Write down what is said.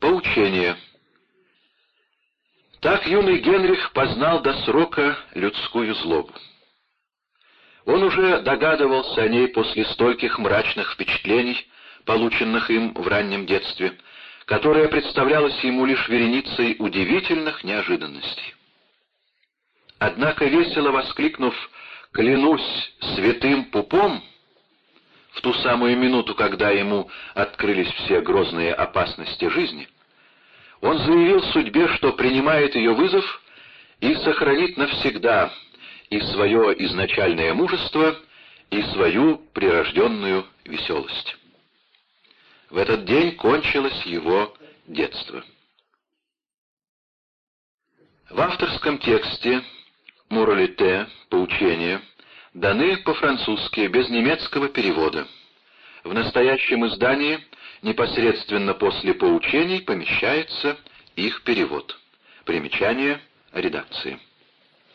Поучение. Так юный Генрих познал до срока людскую злобу. Он уже догадывался о ней после стольких мрачных впечатлений, полученных им в раннем детстве, которая представлялась ему лишь вереницей удивительных неожиданностей. Однако, весело воскликнув «Клянусь святым пупом», в ту самую минуту, когда ему открылись все грозные опасности жизни, он заявил судьбе, что принимает ее вызов и сохранит навсегда и свое изначальное мужество, и свою прирожденную веселость. В этот день кончилось его детство. В авторском тексте «Муралите» «Поучение» даны по-французски, без немецкого перевода. В настоящем издании непосредственно после поучений помещается их перевод. Примечание редакции.